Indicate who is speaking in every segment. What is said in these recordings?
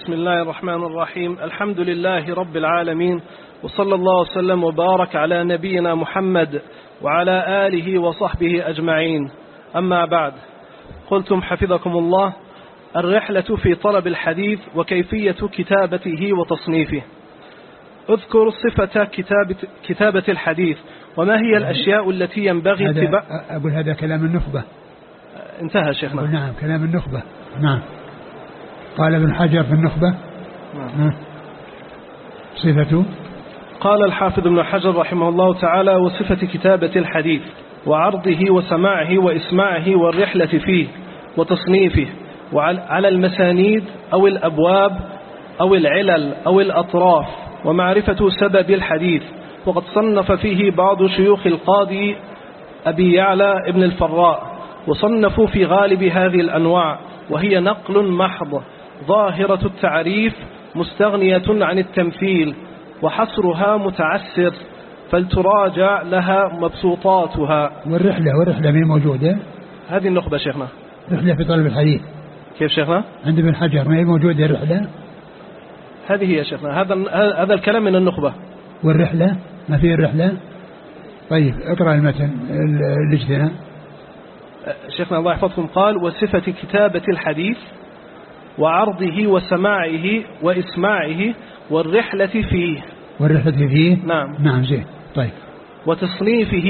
Speaker 1: بسم الله الرحمن الرحيم الحمد لله رب العالمين وصلى الله وسلم وبارك على نبينا محمد وعلى آله وصحبه أجمعين أما بعد قلتم حفظكم الله الرحلة في طلب الحديث وكيفية كتابته وتصنيفه اذكر صفة كتابة, كتابة الحديث وما هي الأشياء التي ينبغي اتباع
Speaker 2: أقول هذا كلام النخبة انتهى شيخنا نعم كلام النخبة نعم قال ابن حجر في النخبة نعم. صفته
Speaker 1: قال الحافظ ابن حجر رحمه الله تعالى وصفة كتابة الحديث وعرضه وسماعه وإسماعه والرحلة فيه وتصنيفه وعلى المسانيد أو الأبواب أو العلل أو الأطراف ومعرفة سبب الحديث وقد صنف فيه بعض شيوخ القاضي أبي يعلى ابن الفراء وصنفوا في غالب هذه الأنواع وهي نقل محض ظاهرة التعريف مستغنية عن التمثيل وحصرها متعسر فلتراجع لها مبسوطاتها
Speaker 2: والرحلة والرحلة ما موجودة
Speaker 1: هذه النخبة شيخنا
Speaker 2: رحلة في طلب الحديث كيف شيخنا عند ابن حجر ما هي موجودة الرحلة
Speaker 1: هذه هي شيخنا هذا هذا الكلام من النخبة
Speaker 2: والرحلة ما في الرحلة طيب اقرأ المتن الاجتناء
Speaker 1: شيخنا الله يحفظكم قال وصفة كتابة الحديث وعرضه وسماعه وإسماعه والرحلة فيه
Speaker 2: والرحلة فيه نعم نعم زين طيب
Speaker 1: وتصنيفه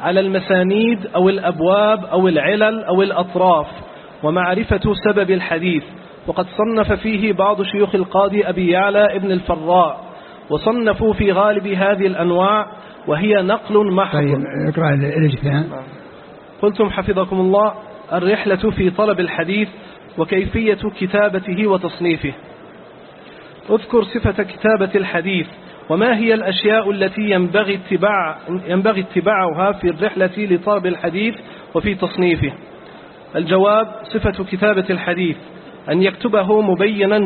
Speaker 1: على المسانيد أو الأبواب أو العلل أو الأطراف ومعرفة سبب الحديث وقد صنف فيه بعض شيوخ القاضي أبي يعلى ابن الفراء وصنفوا في غالب هذه الأنواع وهي نقل محض طيب
Speaker 2: اقرأ الاجتهاد
Speaker 1: قلتم حفظكم الله الرحلة في طلب الحديث وكيفية كتابته وتصنيفه اذكر صفة كتابة الحديث وما هي الأشياء التي ينبغي, اتباع ينبغي اتباعها في الرحلة لطلب الحديث وفي تصنيفه الجواب صفة كتابة الحديث أن يكتبه مبينا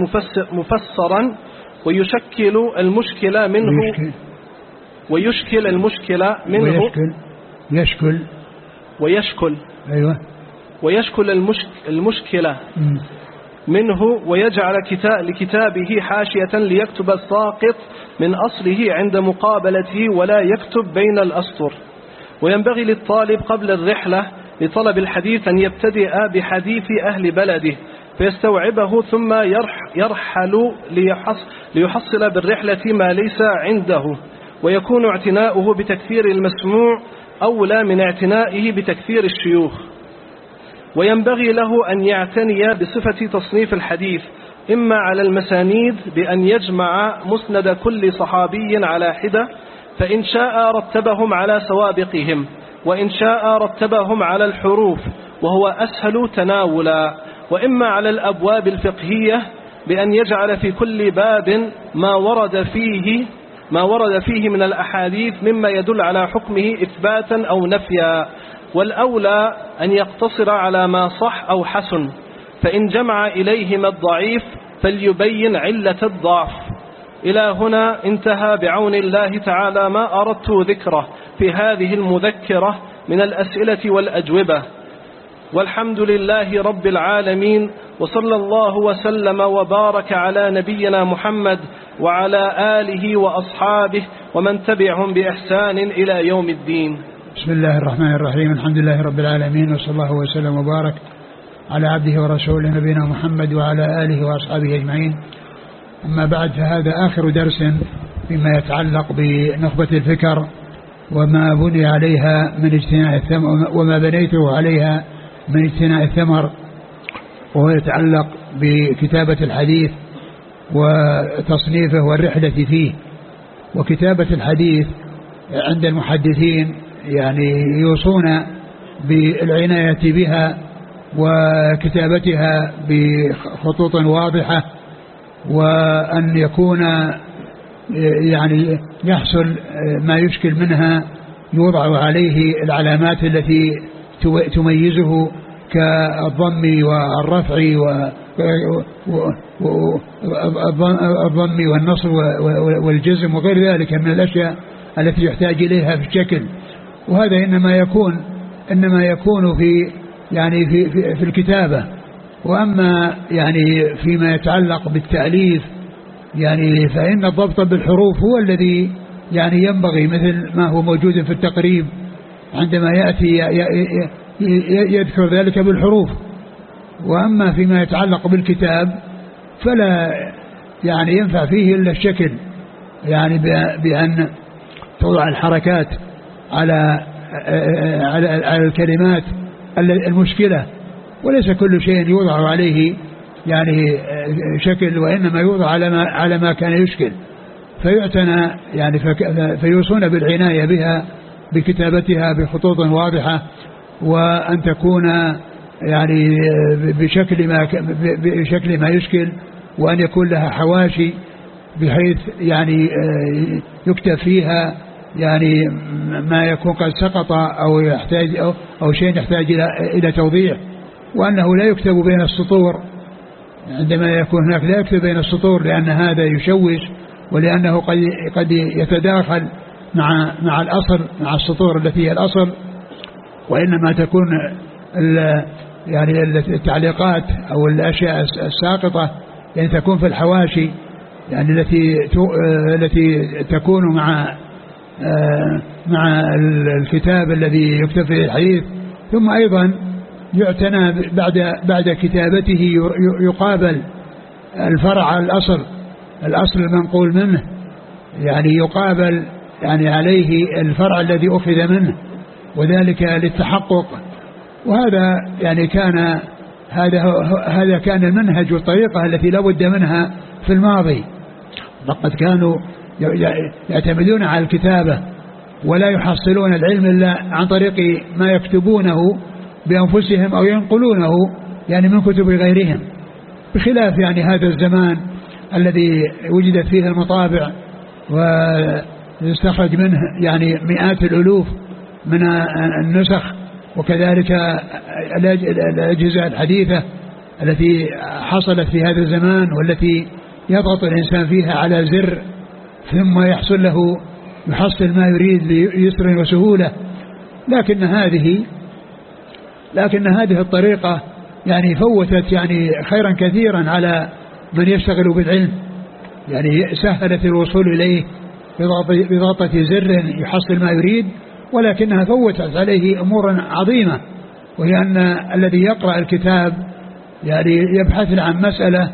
Speaker 1: مفسرا ويشكل المشكلة منه ويشكل المشكلة منه ويشكل يشكل ويشكل أيوة ويشكل المشك المشكلة منه ويجعل كتاب لكتابه حاشية ليكتب الساقط من أصله عند مقابلته ولا يكتب بين الأسطر وينبغي للطالب قبل الرحلة لطلب الحديث أن يبتدئ بحديث أهل بلده فيستوعبه ثم يرحل ليحصل بالرحلة ما ليس عنده ويكون اعتناؤه بتكثير المسموع أولى من اعتنائه بتكثير الشيوخ وينبغي له أن يعتني بصفة تصنيف الحديث إما على المسانيد بأن يجمع مسند كل صحابي على حدة فإن شاء رتبهم على سوابقهم وإن شاء رتبهم على الحروف وهو أسهل تناولا وإما على الأبواب الفقهية بأن يجعل في كل باب ما ورد فيه ما ورد فيه من الأحاديث مما يدل على حكمه إثباتا أو نفيا والأولى أن يقتصر على ما صح أو حسن فإن جمع إليهما الضعيف فليبين علة الضعف إلى هنا انتهى بعون الله تعالى ما أردت ذكره في هذه المذكرة من الأسئلة والأجوبة والحمد لله رب العالمين وصلى الله وسلم وبارك على نبينا محمد وعلى آله وأصحابه ومن تبعهم بإحسان إلى يوم الدين
Speaker 2: بسم الله الرحمن الرحيم الحمد لله رب العالمين وصلى الله وسلم وبارك على عبده ورسوله نبينا محمد وعلى آله وأصحابه أجمعين أما بعد فهذا آخر درس فيما يتعلق بنخبة الفكر وما بني عليها من اجتماع الثم وما بنيته عليها من اجتناء الثمر وهو يتعلق بكتابة الحديث وتصنيفه والرحلة فيه وكتابة الحديث عند المحدثين يعني يوصون بالعناية بها وكتابتها بخطوط واضحة وأن يكون يعني يحصل ما يشكل منها يوضع عليه العلامات التي تميزه كالضم والرفع والضم والنص والجزم وغير ذلك من الأشياء التي يحتاج إليها في الشكل وهذا إنما يكون إنما يكون في يعني في, في, في الكتابة وأما يعني فيما يتعلق بالتأليف يعني فإن الضبط بالحروف هو الذي يعني ينبغي مثل ما هو موجود في التقريب عندما يأتي يذكر ذلك بالحروف وأما فيما يتعلق بالكتاب فلا يعني ينفع فيه إلا الشكل يعني بأن توضع الحركات على على الكلمات المشكلة وليس كل شيء يوضع عليه يعني شكل وإنما يوضع على ما, على ما كان يشكل فيعتنى يعني فيوصون بالعناية بها بكتابتها بخطوط واضحة وأن تكون يعني بشكل ما بشكل ما يشكل وأن يكون لها حواشي بحيث يعني آه، يكتب فيها يعني ما يكون قد سقط أو يحتاج أو, أو شيء يحتاج إلى إلى توضيح وأنه لا يكتب بين السطور عندما يكون هناك لا يكتب بين السطور لأن هذا يشوش ولأنه قد قد يتداخل مع مع الأصل مع السطور التي هي الأصل وإنما تكون يعني التعليقات أو الأشياء الساقطة يعني تكون في الحواشي يعني التي التي تكون مع آه، مع الكتاب الذي يكتب فيه الحديث ثم أيضا يعتنى بعد بعد كتابته يقابل الفرع الأصل الأصل المنقول منه يعني يقابل يعني عليه الفرع الذي أخذ منه وذلك للتحقق وهذا يعني كان هذا هذا كان المنهج والطريقة التي لا بد منها في الماضي فقد كانوا يعتمدون على الكتابة ولا يحصلون العلم إلا عن طريق ما يكتبونه بأنفسهم أو ينقلونه يعني من كتب غيرهم بخلاف يعني هذا الزمان الذي وجدت فيه المطابع و يستخرج منه يعني مئات الألوف من النسخ وكذلك الأجهزة الحديثة التي حصلت في هذا الزمان والتي يضغط الإنسان فيها على زر ثم يحصل له يحصل ما يريد بيسر وسهولة لكن هذه لكن هذه الطريقة يعني فوتت يعني خيرا كثيرا على من يشتغل بالعلم يعني سهلت الوصول إليه بضغطة زر يحصل ما يريد ولكنها فوتت عليه أمورا عظيمة وهي أن الذي يقرأ الكتاب يعني يبحث عن مسألة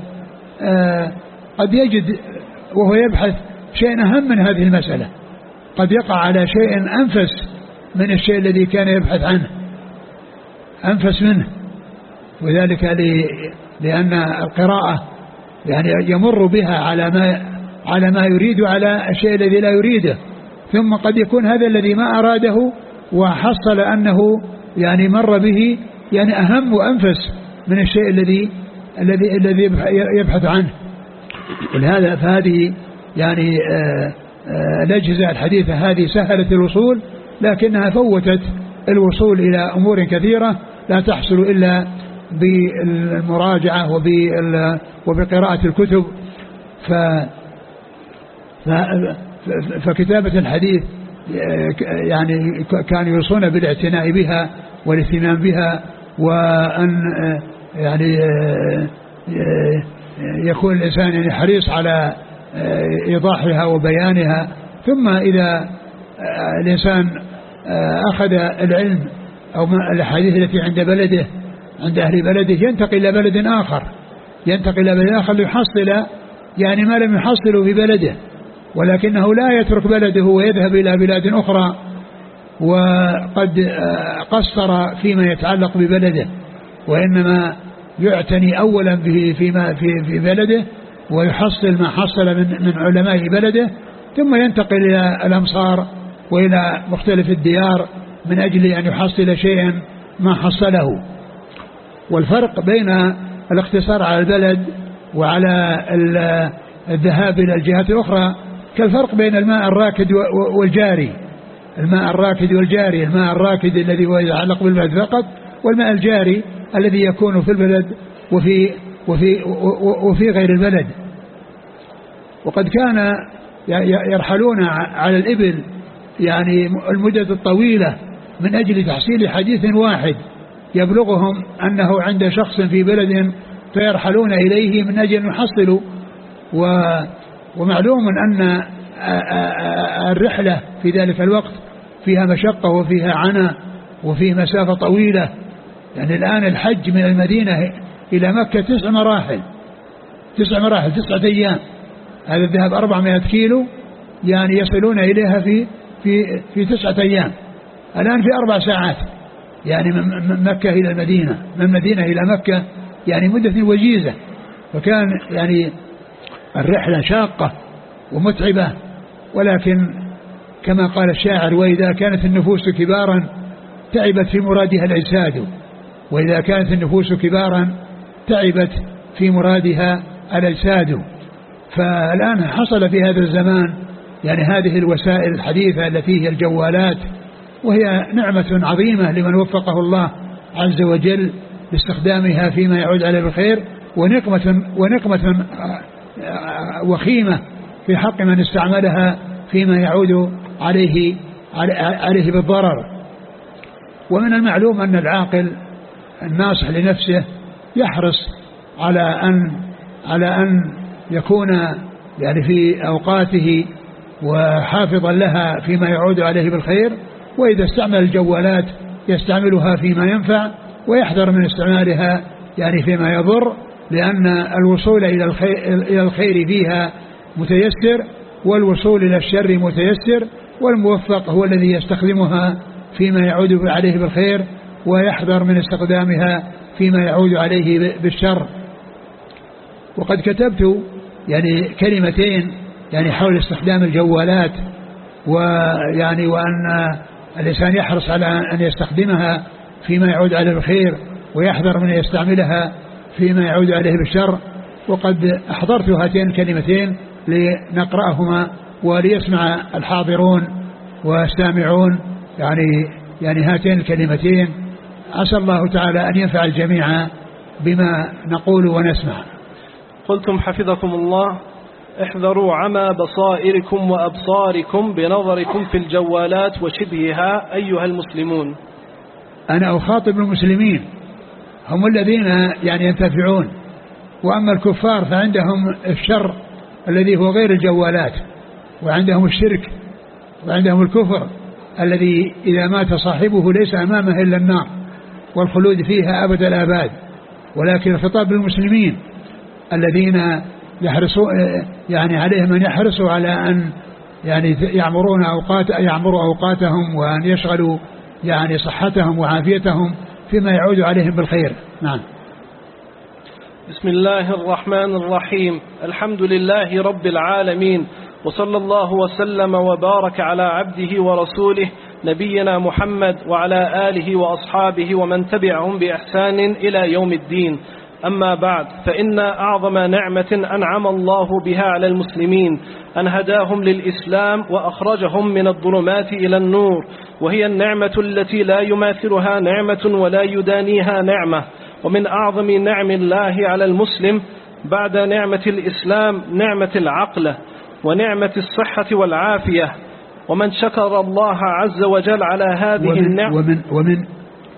Speaker 2: آه، قد يجد وهو يبحث شيئا أهم من هذه المسألة قد يقع على شيء أنفس من الشيء الذي كان يبحث عنه أنفس منه وذلك لأن القراءة يعني يمر بها على ما على ما يريد على الشيء الذي لا يريده ثم قد يكون هذا الذي ما أراده وحصل أنه يعني مر به يعني أهم وأنفس من الشيء الذي الذي الذي يبحث عنه ولهذا فهذه يعني آه، آه، الأجهزة الحديثة هذه سهلت الوصول لكنها فوتت الوصول إلى أمور كثيرة لا تحصل إلا بالمراجعة وبقراءة الكتب فالمراجعة فكتابة الحديث يعني كانوا يوصون بالاعتناء بها والاهتمام بها وأن يعني يكون الإنسان يعني حريص على إيضاحها وبيانها ثم إذا الإنسان أخذ العلم أو الأحاديث التي عند بلده عند أهل بلده ينتقل إلى بلد آخر ينتقل إلى بلد آخر ليحصل يعني ما لم يحصله في بلده ولكنه لا يترك بلده ويذهب إلى بلاد أخرى وقد آه، قصر فيما يتعلق ببلده وإنما يعتني أولا به فيما في, في بلده ويحصل ما حصل من, من علماء بلده ثم ينتقل إلى الأمصار وإلى مختلف الديار من أجل أن يحصل شيئا ما حصله والفرق بين الاقتصار على البلد وعلى الذهاب إلى الجهات الأخرى كالفرق بين الماء الراكد والجاري الماء الراكد والجاري الماء الراكد الذي هو يتعلق بالبلد فقط والماء الجاري الذي يكون في البلد وفي وفي وفي غير البلد وقد كان يرحلون على الإبل يعني المدد الطويلة من أجل تحصيل حديث واحد يبلغهم أنه عند شخص في بلد فيرحلون إليه من أجل أن يحصلوا و ومعلوم أن الرحلة في ذلك الوقت فيها مشقة وفيها عنا وفيه مسافة طويلة يعني الآن الحج من المدينة إلى مكة تسع مراحل تسع مراحل تسعة أيام هذا الذهاب 400 كيلو يعني يصلون إليها في في في تسعة أيام الآن في أربع ساعات يعني من مكة إلى المدينة من المدينة إلى مكة يعني مدة وجيزة فكان يعني الرحلة شاقة ومتعبة ولكن كما قال الشاعر وإذا كانت النفوس كبارا تعبت في مرادها الأجساد وإذا كانت النفوس كبارا تعبت في مرادها الأجساد فالآن حصل في هذا الزمان يعني هذه الوسائل الحديثة التي هي الجوالات وهي نعمة عظيمة لمن وفقه الله عز وجل باستخدامها فيما يعود عليه بالخير ونقمة, ونقمة وخيمة في حق من استعملها فيما يعود عليه عليه بالضرر ومن المعلوم أن العاقل الناصح لنفسه يحرص على أن على أن يكون يعني في أوقاته وحافظا لها فيما يعود عليه بالخير وإذا استعمل الجوالات يستعملها فيما ينفع ويحذر من استعمالها يعني فيما يضر لأن الوصول إلى الخير, إلى الخير فيها متيسر والوصول إلى الشر متيسر والموفق هو الذي يستخدمها فيما يعود عليه بالخير ويحذر من استخدامها فيما يعود عليه بالشر وقد كتبت يعني كلمتين يعني حول استخدام الجوالات ويعني وأن الإنسان يحرص على أن يستخدمها فيما يعود على الخير ويحذر من يستعملها فيما يعود عليه بالشر وقد أحضرت هاتين الكلمتين لنقرأهما وليسمع الحاضرون والسامعون يعني يعني هاتين الكلمتين عسى الله تعالى أن ينفع الجميع بما نقول ونسمع
Speaker 1: قلتم حفظكم الله احذروا عمى بصائركم وأبصاركم بنظركم في الجوالات وشبهها أيها المسلمون
Speaker 2: أنا أخاطب المسلمين هم الذين يعني ينتفعون وأما الكفار فعندهم الشر الذي هو غير الجوالات وعندهم الشرك وعندهم الكفر الذي إذا مات صاحبه ليس أمامه إلا النار والخلود فيها أبد الآباد ولكن الخطاب للمسلمين الذين يحرصوا يعني عليهم أن يحرصوا على أن يعني يعمرون أوقات يعمروا أوقاتهم وأن يشغلوا يعني صحتهم وعافيتهم فيما يعود عليهم بالخير نعم
Speaker 1: بسم الله الرحمن الرحيم الحمد لله رب العالمين وصلى الله وسلم وبارك على عبده ورسوله نبينا محمد وعلى آله وأصحابه ومن تبعهم بإحسان إلى يوم الدين أما بعد فإن أعظم نعمة أنعم الله بها على المسلمين أن هداهم للإسلام وأخرجهم من الظلمات إلى النور وهي النعمة التي لا يماثلها نعمة ولا يدانيها نعمة ومن أعظم نعم الله على المسلم بعد نعمة الإسلام نعمة العقل ونعمة الصحة والعافية ومن شكر الله عز وجل على هذه ومن النعمة
Speaker 2: ومن, ومن,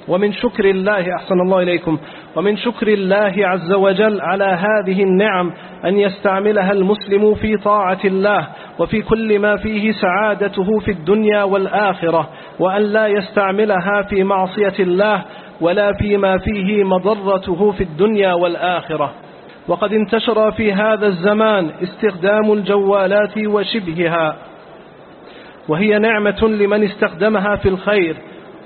Speaker 1: ومن شكر الله أحسن الله إليكم ومن شكر الله عز وجل على هذه النعم أن يستعملها المسلم في طاعة الله وفي كل ما فيه سعادته في الدنيا والآخرة وأن لا يستعملها في معصية الله ولا فيما فيه مضرته في الدنيا والآخرة وقد انتشر في هذا الزمان استخدام الجوالات وشبهها وهي نعمة لمن استخدمها في الخير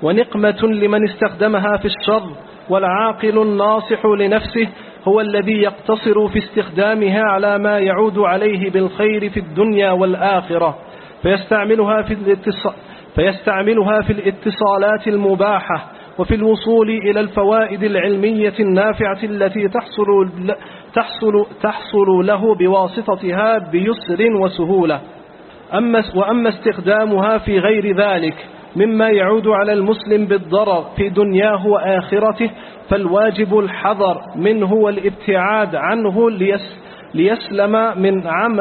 Speaker 1: ونقمة لمن استخدمها في الشر والعاقل الناصح لنفسه هو الذي يقتصر في استخدامها على ما يعود عليه بالخير في الدنيا والآخرة فيستعملها في, الاتصال فيستعملها في الاتصالات المباحة وفي الوصول إلى الفوائد العلمية النافعة التي تحصل, تحصل, تحصل له بواسطتها بيسر وسهولة أما وأما استخدامها في غير ذلك مما يعود على المسلم بالضرر في دنياه وآخرته فالواجب الحذر منه والابتعاد عنه ليس ليسلم من عم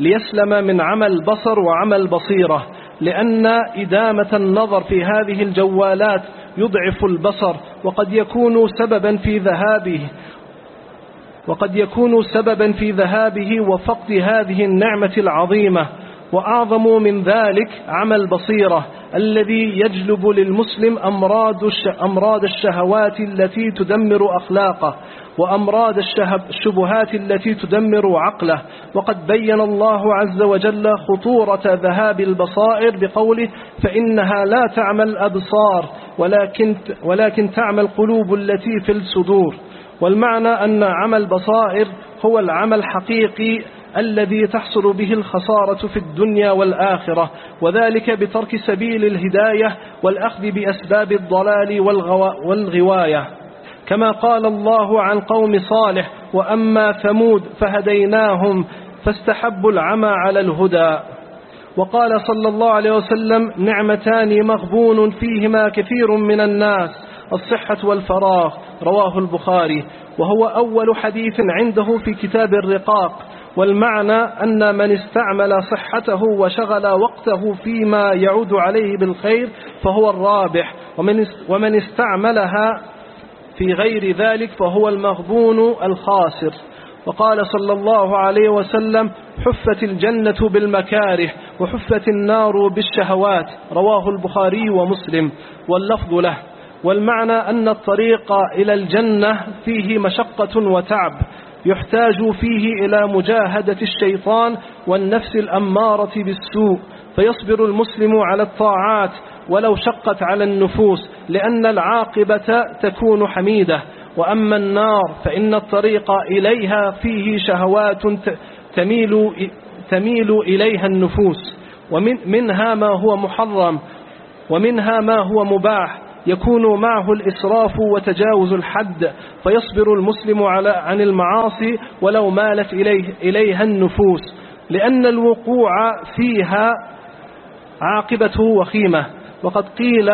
Speaker 1: ليسلم من عمل بصر وعمل بصيرة لأن إدامة النظر في هذه الجوالات يضعف البصر وقد يكون سببا في ذهابه وقد يكون سببا في ذهابه وفقد هذه النعمة العظيمة وأعظم من ذلك عمل بصيرة الذي يجلب للمسلم أمراض الشهوات التي تدمر أخلاقه وأمراض الشبهات التي تدمر عقله وقد بين الله عز وجل خطورة ذهاب البصائر بقوله فإنها لا تعمى الأبصار ولكن, ولكن تعمى القلوب التي في الصدور والمعنى أن عمل بصائر هو العمل الحقيقي الذي تحصل به الخسارة في الدنيا والآخرة وذلك بترك سبيل الهداية والأخذ بأسباب الضلال والغواية كما قال الله عن قوم صالح وأما ثمود فهديناهم فاستحبوا العمى على الهدى وقال صلى الله عليه وسلم نعمتان مغبون فيهما كثير من الناس الصحة والفراغ رواه البخاري وهو أول حديث عنده في كتاب الرقاق والمعنى أن من استعمل صحته وشغل وقته فيما يعود عليه بالخير فهو الرابح ومن استعملها في غير ذلك فهو المغبون الخاسر وقال صلى الله عليه وسلم حفت الجنة بالمكاره وحفت النار بالشهوات رواه البخاري ومسلم واللفظ له والمعنى أن الطريق إلى الجنة فيه مشقة وتعب يحتاج فيه إلى مجاهدة الشيطان والنفس الأمارة بالسوء فيصبر المسلم على الطاعات ولو شقت على النفوس لأن العاقبة تكون حميدة وأما النار فإن الطريق إليها فيه شهوات تميل, تميل إليها النفوس ومنها ما هو محرم ومنها ما هو مباح يكون معه الإسراف وتجاوز الحد فيصبر المسلم على عن المعاصي ولو مالت إليه إليها النفوس لأن الوقوع فيها عاقبته وخيمة وقد قيل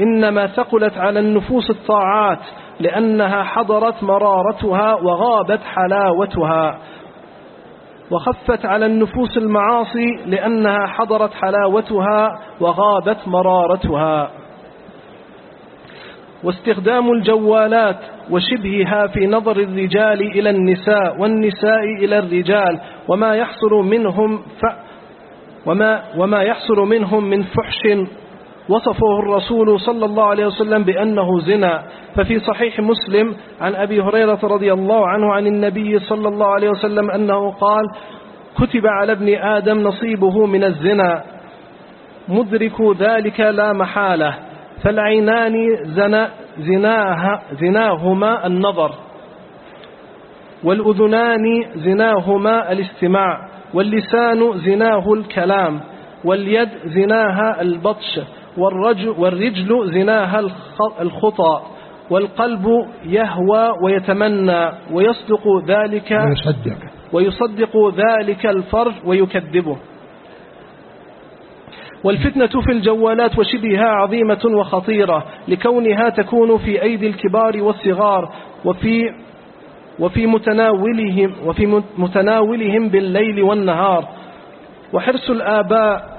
Speaker 1: إنما ثقلت على النفوس الطاعات لأنها حضرت مرارتها وغابت حلاوتها وخفت على النفوس المعاصي لأنها حضرت حلاوتها وغابت مرارتها واستخدام الجوالات وشبهها في نظر الرجال إلى النساء والنساء إلى الرجال وما يحصل منهم ف وما, وما يحصل منهم من فحش وصفه الرسول صلى الله عليه وسلم بأنه زنا ففي صحيح مسلم عن أبي هريرة رضي الله عنه عن النبي صلى الله عليه وسلم أنه قال كتب على ابن آدم نصيبه من الزنا مدرك ذلك لا محالة فالعينان زنا زناها زناهما النظر والأذنان زناهما الاستماع واللسان زناه الكلام واليد زناها البطش والرجل, والرجل زناها الخطأ والقلب يهوى ويتمنى ويصدق ذلك ويصدق ذلك الفرج ويكذبه والفتنة في الجوالات وشبهها عظيمة وخطيرة لكونها تكون في أيدي الكبار والصغار وفي وفي متناولهم وفي متناولهم بالليل والنهار وحرص الآباء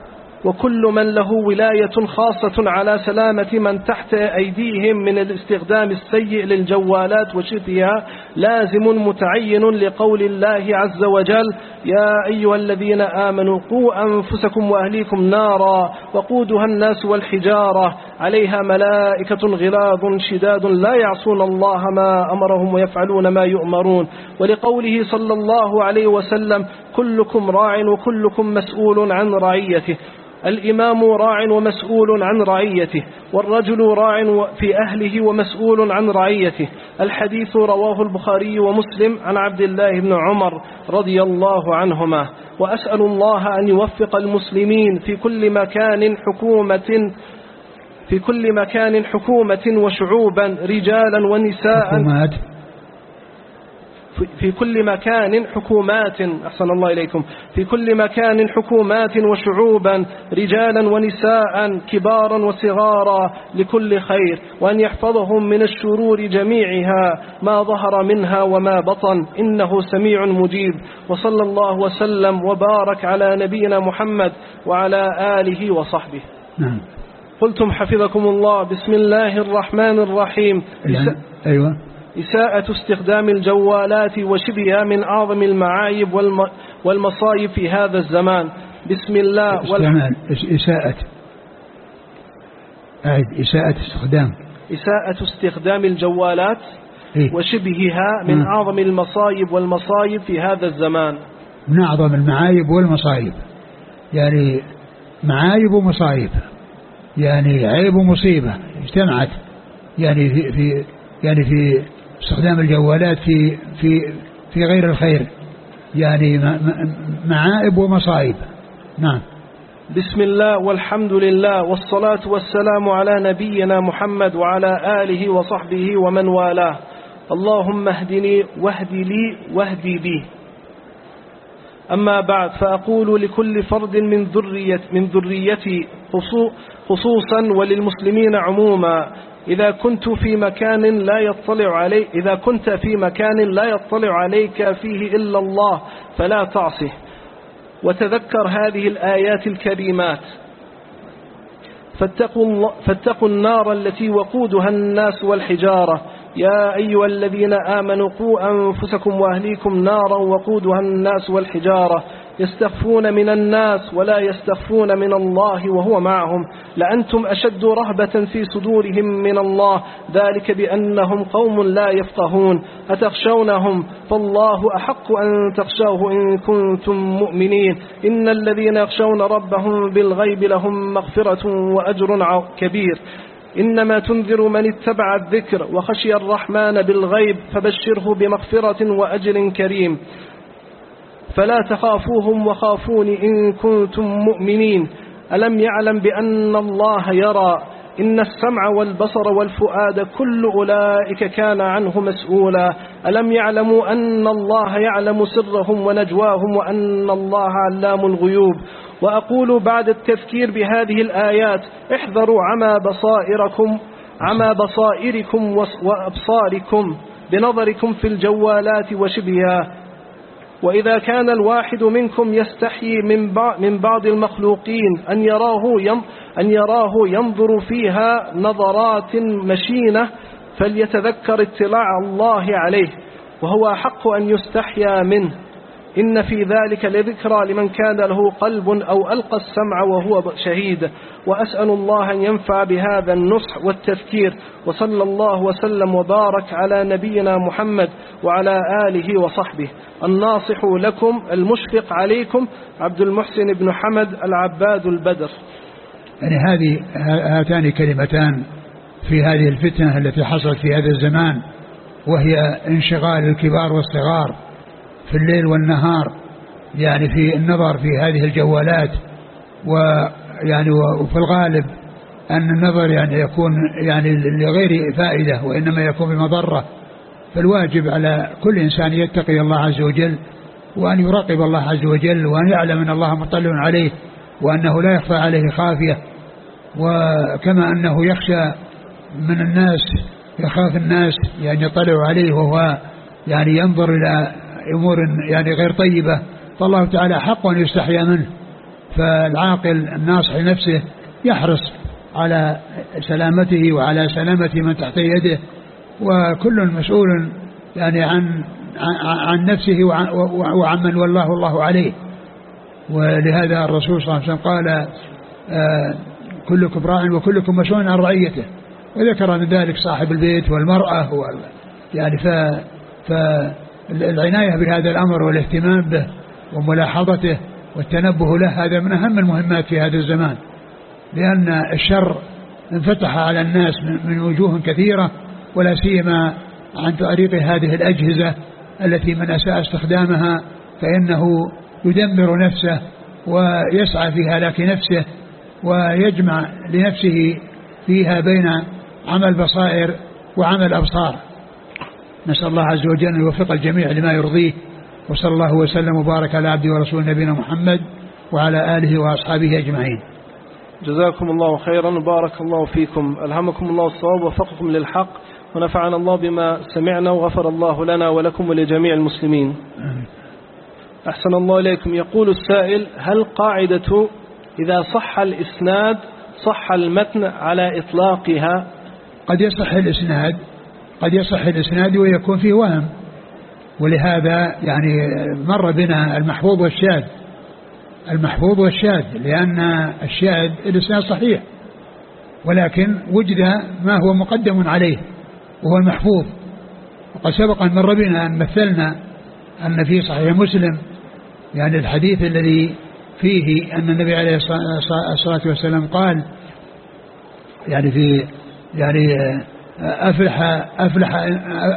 Speaker 1: وكل من له ولاية خاصة على سلامة من تحت أيديهم من الاستخدام السيء للجوالات وشبهها لازم متعين لقول الله عز وجل يا أيها الذين آمنوا قوا أنفسكم وأهليكم نارا وقودها الناس والحجارة عليها ملائكة غلاظ شداد لا يعصون الله ما أمرهم ويفعلون ما يؤمرون ولقوله صلى الله عليه وسلم كلكم راع وكلكم مسؤول عن رعيته الإمام راع ومسؤول عن رعيته والرجل راع في أهله ومسؤول عن رعيته الحديث رواه البخاري ومسلم عن عبد الله بن عمر رضي الله عنهما وأسأل الله أن يوفق المسلمين في كل مكان حكومة في كل مكان حكومة وشعوبا رجالا ونساء حكومات في كل مكان حكومات أحسن الله إليكم في كل مكان حكومات وشعوبا رجالا ونساء كبارا وصغارا لكل خير وأن يحفظهم من الشرور جميعها ما ظهر منها وما بطن إنه سميع مجيب وصلى الله وسلم وبارك على نبينا محمد وعلى آله وصحبه نعم قلتم حفظكم الله بسم الله الرحمن الرحيم أيوة إساءة استخدام الجوالات وشبهها من أعظم المعايب والمصايب في هذا الزمان بسم الله استعمال
Speaker 2: إساءة أعد إساءة استخدام
Speaker 1: إساءة استخدام الجوالات إيه. وشبهها من آه. أعظم المصايب والمصايب في هذا الزمان
Speaker 2: من أعظم المعايب والمصايب يعني معايب ومصايب يعني عيب ومصيبة اجتمعت يعني في, في يعني في استخدام الجوالات في في في غير الخير يعني معائب ومصائب نعم
Speaker 1: بسم الله والحمد لله والصلاة والسلام على نبينا محمد وعلى آله وصحبه ومن والاه اللهم اهدني واهد لي واهدي بي أما بعد فأقول لكل فرد من ذرية من ذريتي خصوصا وللمسلمين عموما إذا كنت في مكان لا يطلع عليه إذا كنت في مكان لا يطلع عليك فيه إلا الله فلا تعصه وتذكر هذه الآيات الكريمات فاتقوا, الله فاتقوا النار التي وقودها الناس والحجارة يا أيها الذين آمنوا قوا أنفسكم وأهليكم نارا وقودها الناس والحجارة يستخفون من الناس ولا يستخفون من الله وهو معهم لأنتم أشد رهبة في صدورهم من الله ذلك بأنهم قوم لا يفقهون أتخشونهم فالله أحق أن تخشوه إن كنتم مؤمنين إن الذين يخشون ربهم بالغيب لهم مغفرة وأجر كبير إنما تنذر من اتبع الذكر وخشي الرحمن بالغيب فبشره بمغفرة وأجر كريم فلا تخافوهم وخافون إن كنتم مؤمنين ألم يعلم بأن الله يرى إن السمع والبصر والفؤاد كل أولئك كان عنه مسؤولا ألم يعلموا أن الله يعلم سرهم ونجواهم وأن الله علام الغيوب وأقول بعد التذكير بهذه الآيات احذروا عمى بصائركم عمى بصائركم وأبصاركم بنظركم في الجوالات وشبهها وإذا كان الواحد منكم يستحي من من بعض المخلوقين أن يراه أن يراه ينظر فيها نظرات مشينة فليتذكر اطلاع الله عليه وهو أحق أن يستحيا منه إن في ذلك لذكرى لمن كان له قلب أو ألقى السمع وهو شهيد وأسأل الله أن ينفع بهذا النصح والتذكير وصلى الله وسلم وبارك على نبينا محمد وعلى آله وصحبه الناصح لكم المشفق عليكم عبد المحسن بن حمد العباد البدر
Speaker 2: يعني هذه هاتان كلمتان في هذه الفتنة التي حصلت في هذا الزمان وهي انشغال الكبار والصغار في الليل والنهار يعني في النظر في هذه الجوالات ويعني وفي الغالب أن النظر يعني يكون يعني لغير فائدة وإنما يكون بمضرة فالواجب على كل إنسان يتقي الله عز وجل وأن يراقب الله عز وجل وأن يعلم أن الله مطلع عليه وأنه لا يخفى عليه خافية وكما أنه يخشى من الناس يخاف الناس يعني يطلع عليه وهو يعني ينظر إلى أمور يعني غير طيبة فالله تعالى حق أن يستحيا منه فالعاقل الناصح لنفسه يحرص على سلامته وعلى سلامة من تحت يده وكل مسؤول يعني عن عن نفسه وعن, من والله الله عليه ولهذا الرسول صلى الله عليه وسلم قال آه، كلكم راع وكلكم مسؤول عن رعيته وذكر من ذلك صاحب البيت والمرأة يعني ف, ف العناية بهذا الأمر والاهتمام به وملاحظته والتنبه له هذا من أهم المهمات في هذا الزمان لأن الشر انفتح على الناس من وجوه كثيرة ولا سيما عن طريق هذه الأجهزة التي من أساء استخدامها فإنه يدمر نفسه ويسعى في هلاك نفسه ويجمع لنفسه فيها بين عمل بصائر وعمل أبصار نسأل الله عز وجل أن يوفق الجميع لما يرضيه وصلى الله وسلم وبارك على عبده ورسوله نبينا محمد وعلى آله وأصحابه أجمعين
Speaker 1: جزاكم الله خيرا وبارك الله فيكم ألهمكم الله الصواب ووفقكم للحق ونفعنا الله بما سمعنا وغفر الله لنا ولكم ولجميع المسلمين أحسن الله إليكم يقول السائل هل قاعدة إذا صح الإسناد صح المتن على إطلاقها
Speaker 2: قد يصح الإسناد قد يصح الإسناد ويكون فيه وهم ولهذا يعني مر بنا المحفوظ والشاذ المحفوظ والشاذ لأن الشاذ الإسناد صحيح ولكن وجد ما هو مقدم عليه وهو المحفوظ وقد سبق أن مر بنا أن مثلنا أن في صحيح مسلم يعني الحديث الذي فيه أن النبي عليه الصلاة والسلام قال يعني في يعني أفلح, أفلح,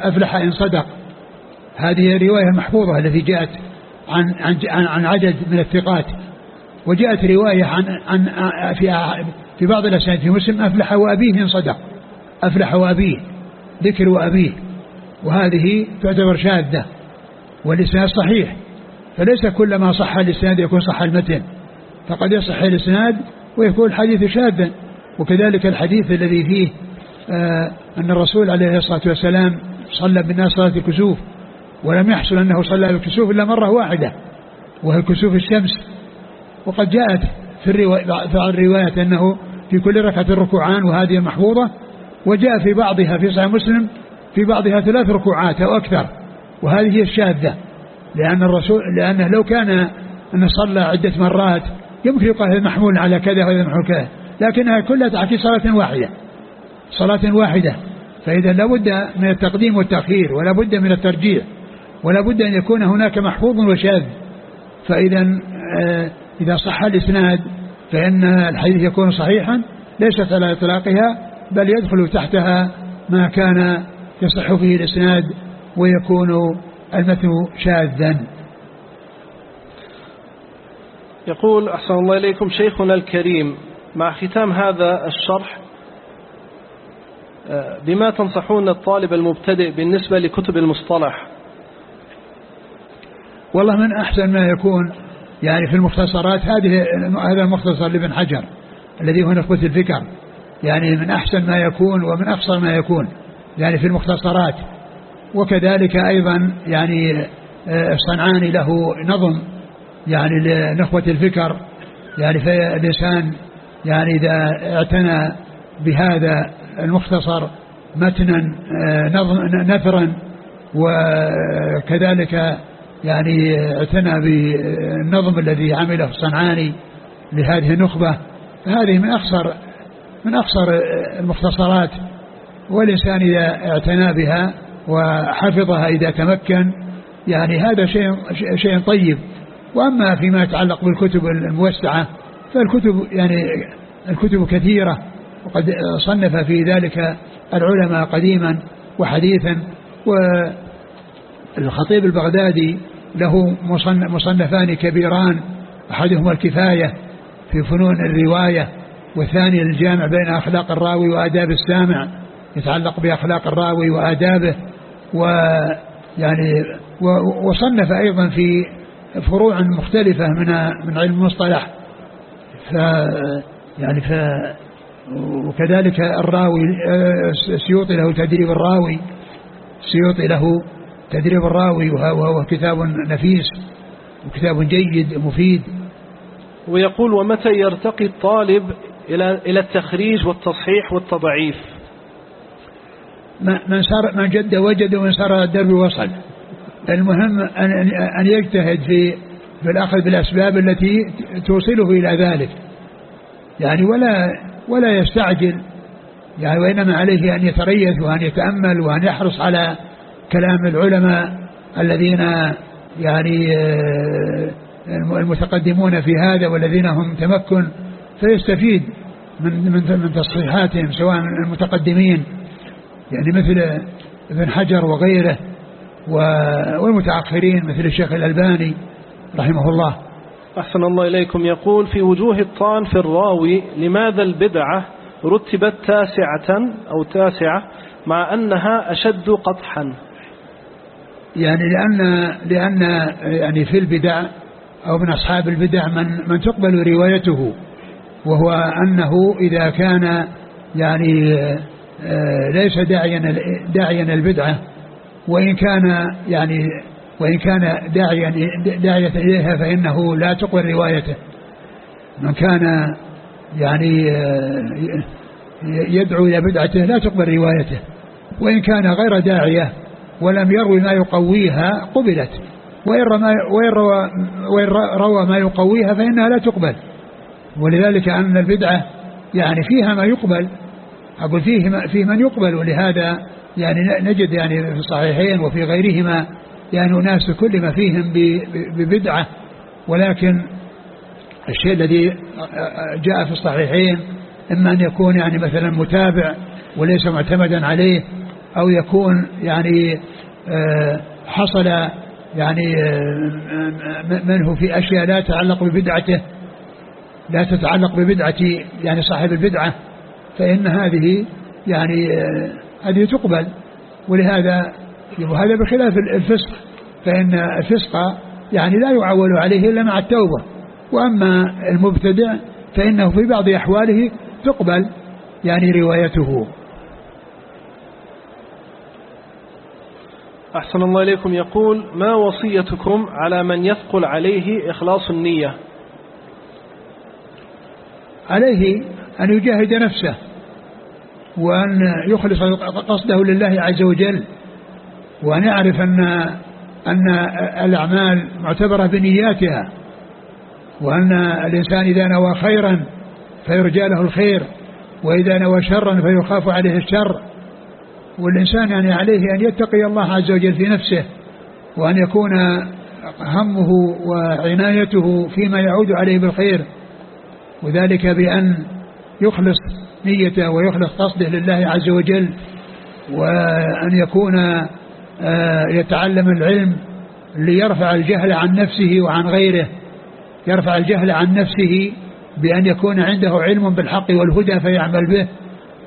Speaker 2: أفلح إن صدق هذه الرواية محفوظة التي جاءت عن, عن, عن عدد من الثقات وجاءت رواية عن, عن في, في بعض الأسانة في مسلم أفلح وأبيه إن صدق أفلح وأبيه ذكر وأبيه وهذه تعتبر شاذة والإسناد صحيح فليس كل ما صح الإسناد يكون صح المتن فقد يصح الإسناد ويكون الحديث شاذا وكذلك الحديث الذي فيه آه، أن الرسول عليه الصلاة والسلام صلى بالناس صلاة الكسوف ولم يحصل أنه صلى بالكسوف إلا مرة واحدة وهي كسوف الشمس وقد جاءت في الرواية أنه في كل ركعة ركوعان وهذه محفوظة وجاء في بعضها في صحيح مسلم في بعضها ثلاث ركوعات أو أكثر وهذه هي الشاذة لأن الرسول لأنه لو كان أن صلى عدة مرات يمكن يقال محمول على كذا وهذا محمول كذا لكنها كلها تعكس صلاة واحدة صلاة واحدة فإذا لابد من التقديم والتأخير ولا بد من الترجيع ولا بد أن يكون هناك محفوظ وشاذ فإذا آه، إذا صح الإسناد فإن الحديث يكون صحيحا ليست على إطلاقها بل يدخل تحتها ما كان يصح فيه الإسناد ويكون المتن شاذا
Speaker 1: يقول أحسن الله إليكم شيخنا الكريم مع ختام هذا الشرح بما تنصحون الطالب المبتدئ بالنسبة لكتب المصطلح
Speaker 2: والله من أحسن ما يكون يعني في المختصرات هذه هذا المختصر لابن حجر الذي هو نخبة الفكر يعني من أحسن ما يكون ومن أقصى ما يكون يعني في المختصرات وكذلك أيضا يعني الصنعاني آه، له نظم يعني لنخبة الفكر يعني فالإنسان يعني إذا اعتنى بهذا المختصر متنا آه، نثرا وكذلك يعني اعتنى بالنظم الذي عمله الصنعاني لهذه النخبة فهذه من أقصر من أقصر المختصرات والإنسان إذا اعتنى بها وحفظها إذا تمكن يعني هذا شيء شيء طيب وأما فيما يتعلق بالكتب الموسعة فالكتب يعني الكتب كثيرة وقد صنف في ذلك العلماء قديما وحديثا والخطيب البغدادي له مصنفان كبيران أحدهما الكفاية في فنون الرواية والثاني الجامع بين أخلاق الراوي وآداب السامع نعم. يتعلق بأخلاق الراوي وآدابه ويعني وصنف أيضا في فروع مختلفة من من علم المصطلح ف يعني ف وكذلك الراوي آه، سيوطي له تدريب الراوي سيوطي له تدريب الراوي وهو كتاب نفيس وكتاب جيد مفيد ويقول ومتى
Speaker 1: يرتقي الطالب إلى إلى التخريج والتصحيح والتضعيف
Speaker 2: من سار من جد وجد ومن سار الدرب وصل المهم أن أن يجتهد في في الأخذ بالأسباب التي توصله إلى ذلك يعني ولا ولا يستعجل يعني وإنما عليه أن يتريث وأن يتأمل وأن يحرص على كلام العلماء الذين يعني آه، المتقدمون في هذا والذين هم تمكن فيستفيد من من من تصحيحاتهم سواء من المتقدمين يعني مثل ابن حجر وغيره والمتأخرين مثل الشيخ الألباني رحمه الله أحسن الله إليكم يقول في وجوه الطعن
Speaker 1: في الراوي لماذا البدعة رتبت تاسعة أو تاسعة مع أنها أشد قطحا
Speaker 2: يعني لأن, لأن يعني في البدع أو من أصحاب البدع من, من تقبل روايته وهو أنه إذا كان يعني آه، ليس داعيا داعيا البدعة وإن كان يعني وإن كان داعيا داعية إليها فإنه لا تقبل روايته من كان يعني آه، يدعو إلى بدعته لا تقبل روايته وإن كان غير داعية ولم يروي ما يقويها قبلت وإن, ما وإن, روى, وإن روى ما يقويها فإنها لا تقبل ولذلك أن البدعة يعني فيها ما يقبل أقول فيه, فيه من يقبل ولهذا يعني نجد يعني في الصحيحين وفي غيرهما يعني أناس كلم فيهم ببدعة ولكن الشيء الذي جاء في الصحيحين إما أن يكون يعني مثلا متابع وليس معتمدا عليه أو يكون يعني آه، حصل يعني آه، منه في أشياء لا تتعلق ببدعته لا تتعلق ببدعة يعني صاحب البدعة فإن هذه يعني آه، هذه تقبل ولهذا وهذا بخلاف الفسق فإن الفسق يعني لا يعول عليه إلا مع التوبة وأما المبتدع فإنه في بعض أحواله تقبل يعني روايته
Speaker 1: أحسن الله إليكم يقول ما وصيتكم على من يثقل عليه إخلاص النية
Speaker 2: عليه أن يجاهد نفسه وأن يخلص قصده لله عز وجل وأن يعرف أن, أن الأعمال معتبرة بنياتها وأن الإنسان إذا نوى خيرا فيرجى له الخير وإذا نوى شرا فيخاف عليه الشر والإنسان يعني عليه أن يتقي الله عز وجل في نفسه وأن يكون همه وعنايته فيما يعود عليه بالخير وذلك بأن يخلص نيته ويخلص قصده لله عز وجل وأن يكون آه، يتعلم العلم ليرفع الجهل عن نفسه وعن غيره يرفع الجهل عن نفسه بأن يكون عنده علم بالحق والهدى فيعمل به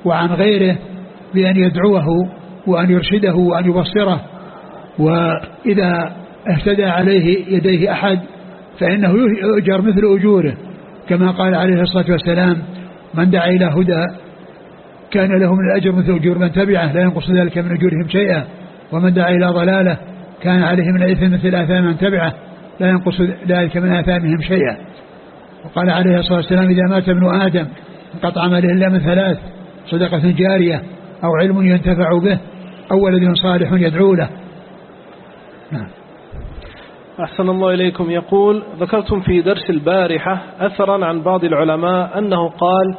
Speaker 2: وعن غيره بأن يدعوه وأن يرشده وأن يبصره وإذا اهتدى عليه يديه أحد فإنه يؤجر مثل أجوره كما قال عليه الصلاة والسلام من دعا إلى هدى كان له من الأجر مثل أجور من تبعه لا ينقص ذلك من أجورهم شيئا ومن دعا إلى ضلاله كان عليه من الإثم مثل آثام من تبعه لا ينقص ذلك من آثامهم شيئا وقال عليه الصلاة والسلام إذا مات ابن آدم انقطع عمله إلا من ثلاث صدقة جارية أو علم ينتفع به أو ولد صالح يدعو له نعم.
Speaker 1: أحسن الله إليكم يقول ذكرتم في درس البارحة أثرا عن بعض العلماء أنه قال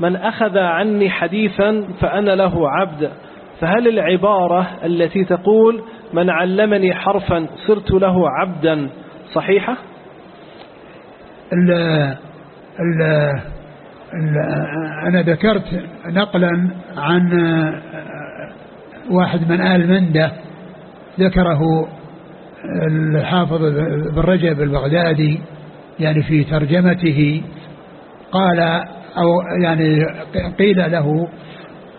Speaker 1: من أخذ عني حديثا فأنا له عبد فهل العبارة التي تقول من علمني حرفا صرت له عبدا صحيحة
Speaker 2: ال ال الـ أنا ذكرت نقلا عن واحد من آل مندة ذكره الحافظ بن رجب البغدادي يعني في ترجمته قال أو يعني قيل له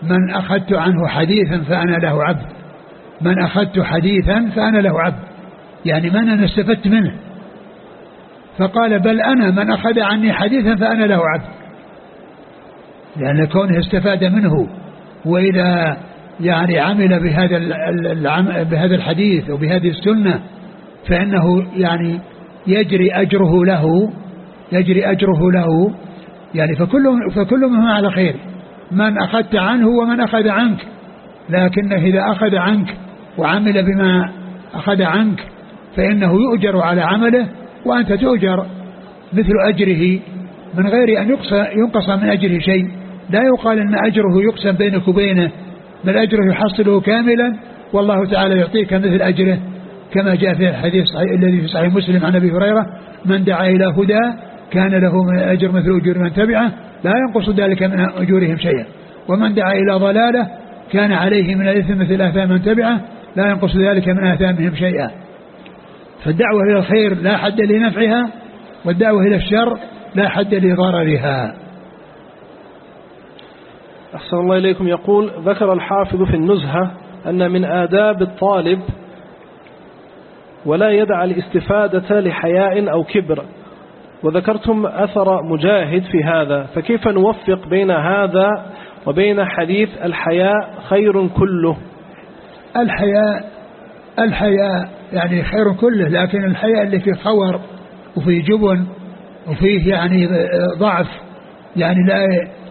Speaker 2: من أخذت عنه حديثا فأنا له عبد من أخذت حديثا فأنا له عبد يعني من أنا استفدت منه فقال بل أنا من أخذ عني حديثا فأنا له عبد لأن كونه استفاد منه وإذا يعني عمل بهذا بهذا الحديث وبهذه السنة فإنه يعني يجري أجره له يجري أجره له يعني فكل فكل منهم على خير من أخذت عنه ومن أخذ عنك لكنه إذا أخذ عنك وعمل بما أخذ عنك فإنه يؤجر على عمله وأنت تؤجر مثل أجره من غير أن ينقص من أجره شيء لا يقال أن أجره يقسم بينك وبينه بل أجره يحصله كاملا والله تعالى يعطيك مثل أجره كما جاء في الحديث الذي في صحيح مسلم عن أبي هريرة من دعا إلى هدى كان له من أجر مثل أجر من تبعه لا ينقص ذلك من أجورهم شيئا ومن دعا إلى ضلالة كان عليه من الإثم مثل آثام من تبعه لا ينقص ذلك من آثامهم شيئا فالدعوة إلى الخير لا حد لنفعها والدعوة إلى الشر لا حد لضررها أحسن الله إليكم يقول ذكر
Speaker 1: الحافظ في النزهة أن من آداب الطالب ولا يدع الاستفادة لحياء أو كبر وذكرتم أثر مجاهد في هذا فكيف نوفق بين هذا وبين حديث الحياء
Speaker 2: خير كله الحياء الحياء يعني خير كله لكن الحياء اللي فيه خور وفيه جبن وفيه يعني ضعف يعني لا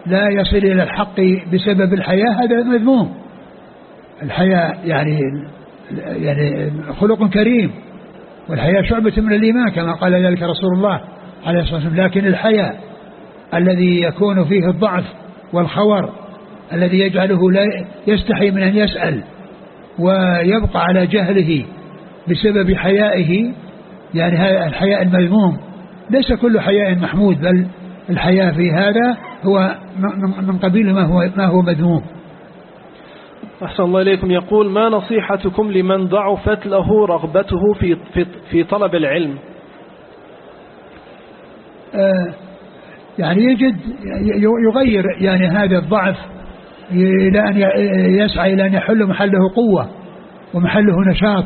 Speaker 2: لا يصل إلى الحق بسبب الحياء هذا مذموم الحياء يعني يعني خلق كريم والحياء شعبة من الإيمان كما قال ذلك رسول الله عليه الصلاة والسلام لكن الحياء الذي يكون فيه الضعف والخور الذي يجعله لا يستحي من أن يسأل ويبقى على جهله بسبب حيائه يعني هذا الحياء المذموم ليس كل حياء محمود بل الحياء في هذا هو من قبيل ما هو, ما هو مذموم
Speaker 1: أحسن الله إليكم يقول ما نصيحتكم لمن ضعفت له رغبته في, في, في طلب العلم
Speaker 2: آه، يعني يجد يغير يعني هذا الضعف إلى أن يسعى إلى أن يحل محله قوة ومحله نشاط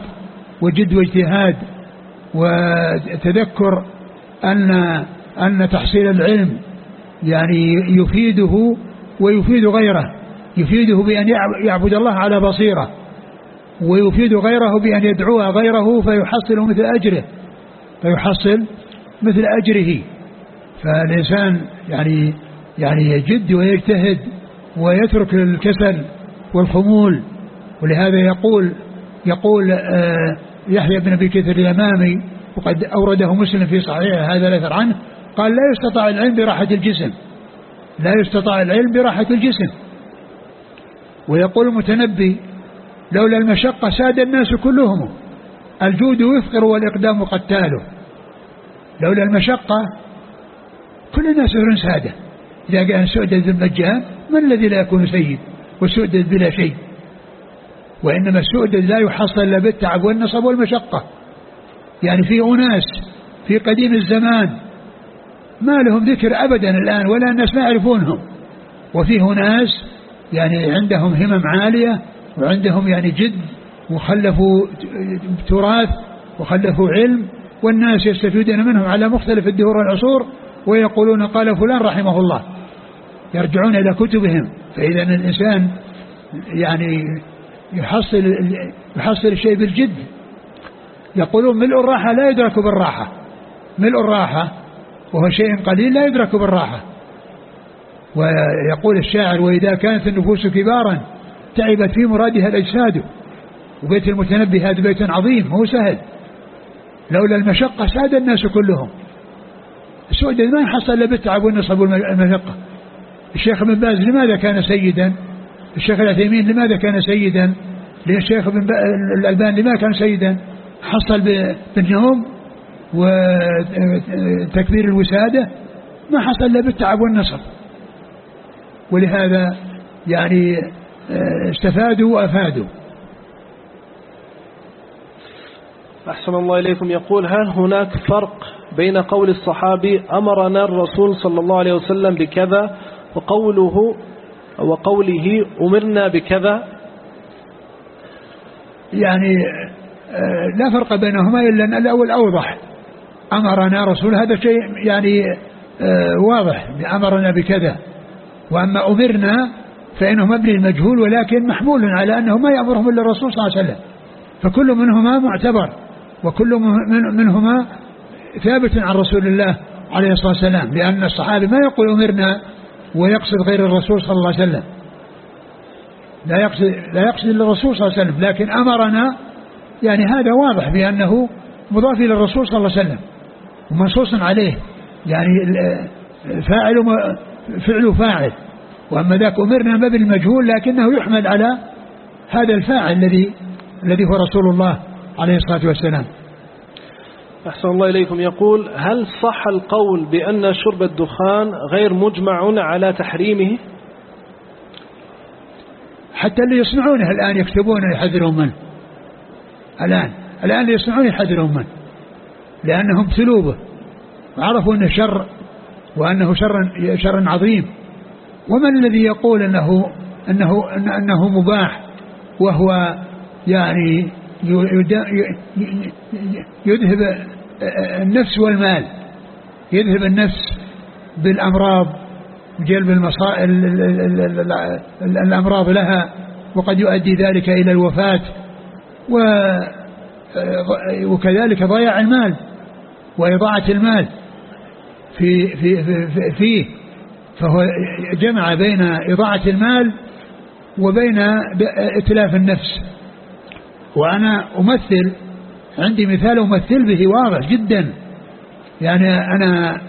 Speaker 2: وجد واجتهاد وتذكر أن, أن تحصيل العلم يعني يفيده ويفيد غيره يفيده بأن يعبد الله على بصيرة ويفيد غيره بأن يدعوها غيره فيحصل مثل أجره فيحصل مثل أجره فالإنسان يعني يعني يجد ويجتهد ويترك الكسل والخمول ولهذا يقول يقول آه، يحيى بن أبي كثير الأمامي وقد أورده مسلم في صحيحه هذا الأثر عنه قال لا يستطاع العلم براحة الجسم لا يستطاع العلم براحة الجسم ويقول المتنبي لولا المشقة ساد الناس كلهم الجود يفقر والإقدام قتاله لولا المشقة كل الناس يرون سادة إذا كان سؤدد بالمجان من الذي لا يكون سيد وسؤدد بلا شيء وإنما السؤدد لا يحصل إلا بالتعب والنصب والمشقة يعني في أناس في قديم الزمان ما لهم ذكر أبدا الآن ولا الناس ما يعرفونهم وفيه ناس يعني عندهم همم عالية وعندهم يعني جد وخلفوا تراث وخلفوا علم والناس يستفيدون منهم على مختلف الدهور والعصور ويقولون قال فلان رحمه الله يرجعون إلى كتبهم فإذا الإنسان يعني يحصل يحصل الشيء بالجد يقولون ملء الراحة لا يدرك بالراحة ملء الراحة وهو شيء قليل لا يدرك بالراحة ويقول الشاعر وإذا كانت النفوس كبارا تعبت في مرادها الأجساد وبيت المتنبي هذا بيت عظيم مو سهل لولا المشقة ساد الناس كلهم السؤال ما حصل بالتعب والنصب والمشقة الشيخ ابن باز لماذا كان سيدا الشيخ العثيمين لماذا كان سيدا الشيخ ابن الألبان لماذا كان سيدا حصل بالنوم وتكبير الوسادة ما حصل إلا بالتعب والنصب ولهذا يعني آه، استفادوا وأفادوا أحسن الله
Speaker 1: إليكم يقول هل هناك فرق بين قول الصحابي أمرنا الرسول صلى الله عليه وسلم بكذا وقوله وقوله أمرنا بكذا
Speaker 2: يعني آه، لا فرق بينهما إلا أن الأول أوضح أمرنا رسول هذا شيء يعني آه، واضح أمرنا بكذا وأما أمرنا فإنه مبني المجهول ولكن محمول على أنه ما يأمرهم إلا الرسول صلى الله عليه وسلم فكل منهما معتبر وكل منهما ثابت عن رسول الله عليه الصلاة والسلام لأن الصحابي ما يقول أمرنا ويقصد غير الرسول صلى الله عليه وسلم لا يقصد, لا يقصد الرسول صلى الله عليه وسلم لكن أمرنا يعني هذا واضح بأنه مضاف إلى الرسول صلى الله عليه وسلم ومنصوص عليه يعني فاعل فعل فاعل وأما ذاك أمرنا ما بالمجهول لكنه يحمل على هذا الفاعل الذي الذي هو رسول الله عليه الصلاة والسلام
Speaker 1: أحسن الله إليكم يقول هل صح القول بأن شرب الدخان
Speaker 2: غير مجمع على تحريمه حتى اللي يصنعونه الآن يكتبونه يحذرون منه الآن الآن اللي يصنعونه يحذرهم منه لأنهم سلوبة وعرفوا أنه شر وأنه شر, شر عظيم ومن الذي يقول أنه, أنه, أنه مباح وهو يعني يذهب النفس والمال يذهب النفس بالأمراض جلب المصائل الأمراض لها وقد يؤدي ذلك إلى الوفاة و وكذلك ضياع المال وإضاعة المال في في في فيه فهو جمع بين إضاعة المال وبين إتلاف النفس وأنا أمثل عندي مثال أمثل به واضح جدا يعني أنا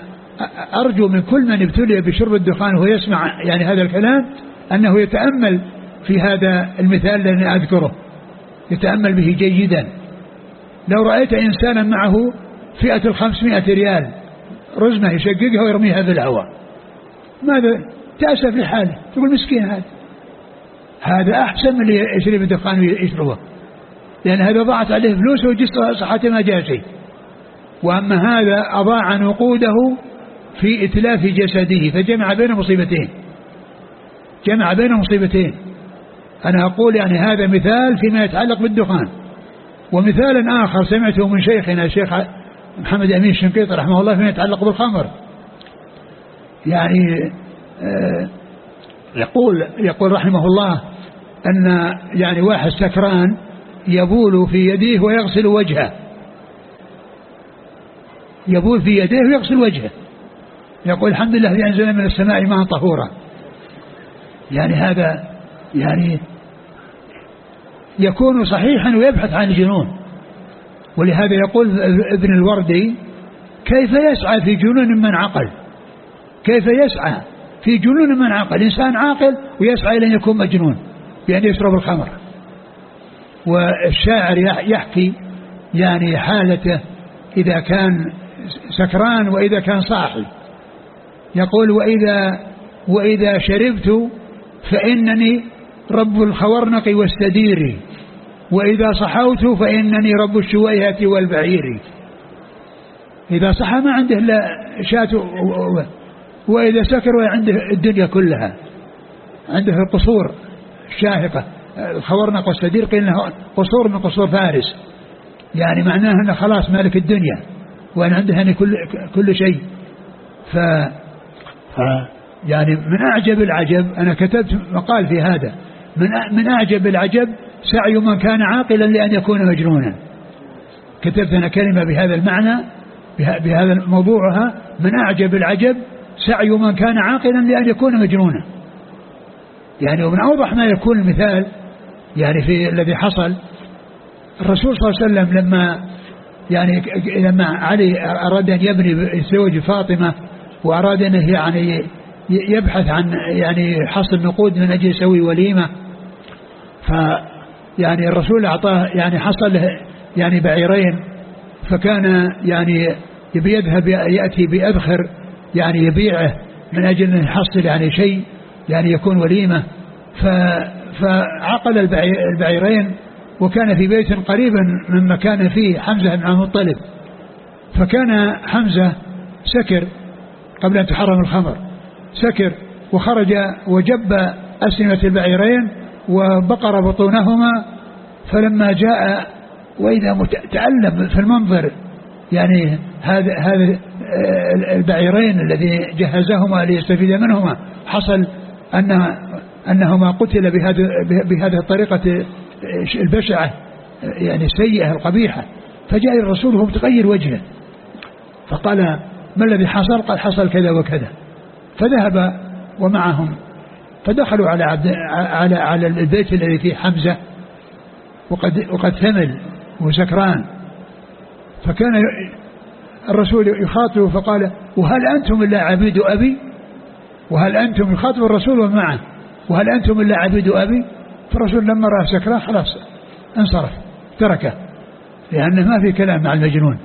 Speaker 2: أرجو من كل من ابتلي بشرب الدخان وهو يسمع يعني هذا الكلام أنه يتأمل في هذا المثال الذي أذكره يتأمل به جيدا لو رأيت إنسانا معه فئة الخمسمائة ريال رزمة يشققها ويرميها في الهواء ماذا تأسف لحاله تقول مسكين هذا هذا أحسن من اللي يشرب الدخان ويشربه لأن هذا ضاعت عليه فلوسه وجس صحة ما جاء شيء وأما هذا أضاع نقوده في إتلاف جسده فجمع بين مصيبتين جمع بين مصيبتين أنا أقول يعني هذا مثال فيما يتعلق بالدخان ومثالا آخر سمعته من شيخنا الشيخ محمد أمين الشنقيط رحمه الله فيما يتعلق بالخمر يعني آه، يقول يقول رحمه الله أن يعني واحد سكران يبول في يديه ويغسل وجهه يبول في يديه ويغسل وجهه يقول الحمد لله الذي أنزل من السماء ماء طهورا يعني هذا يعني يكون صحيحا ويبحث عن الجنون ولهذا يقول ابن الوردي كيف يسعى في جنون من عقل كيف يسعى في جنون من عقل إنسان عاقل ويسعى إلى أن يكون مجنون بأن يشرب الخمر والشاعر يحكي يعني حالته إذا كان سكران وإذا كان صاحي يقول وإذا وإذا شربت فإنني رب الخورنق والسدير وإذا صحوت فإنني رب الشويهة والبعير إذا صحى ما عنده إلا شاة وإذا سكر عنده الدنيا كلها عنده القصور الشاهقة الخورنق والسدير قيل انه قصور من قصور فارس يعني معناه انه خلاص مالك الدنيا وان عنده يعني كل كل شيء ف يعني من اعجب العجب انا كتبت مقال في هذا من من اعجب العجب سعي من كان عاقلا لان يكون مجنونا كتبت انا كلمه بهذا المعنى بهذا موضوعها من اعجب العجب سعي من كان عاقلا لان يكون مجنونا يعني ومن اوضح ما يكون المثال يعني في الذي حصل الرسول صلى الله عليه وسلم لما يعني لما علي أراد أن يبني زوج فاطمة وأراد أنه يعني يبحث عن يعني حصل نقود من أجل يسوي وليمة ف يعني الرسول أعطاه يعني حصل له يعني بعيرين فكان يعني يبي يذهب يأتي بأبخر يعني يبيعه من أجل أن يحصل يعني شيء يعني يكون وليمة ف فعقل البعيرين وكان في بيت قريب من مكان فيه حمزة بن عبد المطلب فكان حمزة سكر قبل أن تحرم الخمر سكر وخرج وجب أسنمة البعيرين وبقر بطونهما فلما جاء وإذا تألم في المنظر يعني هذا هذا آه، البعيرين الذي جهزهما ليستفيد منهما حصل أن أنهما قتل بهذه الطريقة البشعة يعني السيئة القبيحة فجاء الرسول وهو متغير وجهه فقال ما الذي حصل قال حصل كذا وكذا فذهب ومعهم فدخلوا على عبد على على البيت الذي فيه حمزة وقد وقد ثمل وسكران فكان الرسول يخاطبه فقال وهل أنتم إلا عبيد أبي وهل أنتم يخاطب الرسول ومعه وهل أنتم إلا عبيد أبي فالرسول لما رأى سكران خلاص انصرف تركه لأنه ما في كلام مع المجنون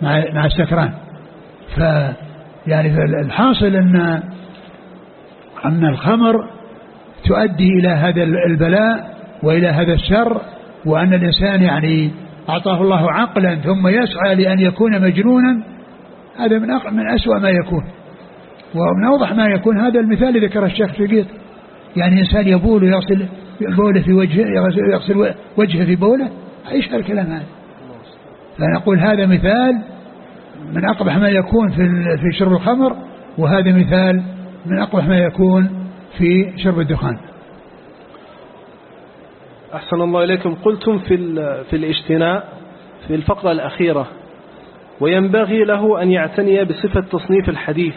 Speaker 2: مع, مع السكران ف يعني الحاصل أن أن الخمر تؤدي إلى هذا البلاء وإلى هذا الشر وأن الإنسان يعني أعطاه الله عقلا ثم يسعى لأن يكون مجنونا هذا من من أسوأ ما يكون ومن أوضح ما يكون هذا المثال ذكر الشيخ شقيق يعني إنسان يبول ويغسل بوله في وجهه يغسل وجهه في بوله ايش هالكلام هذا فنقول هذا مثال من أقبح ما يكون في في شرب الخمر وهذا مثال من أقبح ما يكون في شرب الدخان
Speaker 1: أحسن الله إليكم قلتم في في الاجتناء في الفقرة الأخيرة وينبغي له أن يعتني بصفة تصنيف الحديث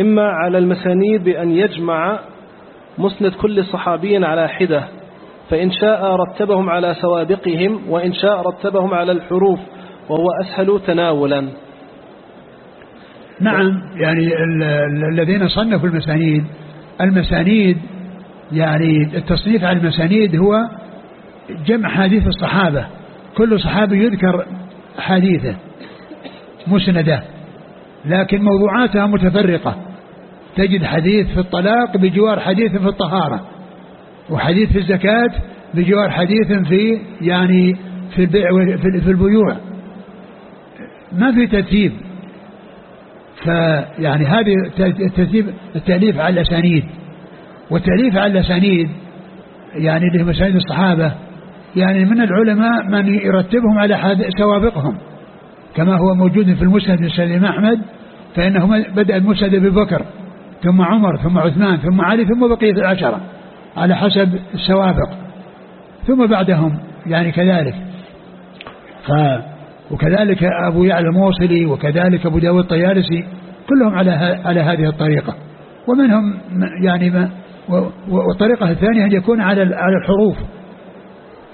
Speaker 1: إما على المسانيد بأن يجمع مسند كل صحابي على حدة فإن شاء رتبهم على سوابقهم وإن شاء رتبهم على الحروف وهو أسهل تناولا
Speaker 2: نعم يعني الذين صنفوا المسانيد المسانيد يعني التصنيف على المسانيد هو جمع حديث الصحابة كل صحابي يذكر حديثه مسنده لكن موضوعاتها متفرقة تجد حديث في الطلاق بجوار حديث في الطهارة وحديث في الزكاة بجوار حديث في يعني في البيع في البيوع ما في ترتيب فيعني هذه الترتيب التأليف على الأسانيد والتأليف على الأسانيد يعني اللي هم أسانيد الصحابة يعني من العلماء من يرتبهم على سوابقهم كما هو موجود في المسند لسليم أحمد فإنه بدأ المسند ببكر ثم عمر ثم عثمان ثم علي ثم بقية العشرة على حسب السوابق ثم بعدهم يعني كذلك ف وكذلك أبو يعلى الموصلي وكذلك أبو داود الطيارسي كلهم على على هذه الطريقة ومنهم يعني ما والطريقة الثانية أن يكون على على الحروف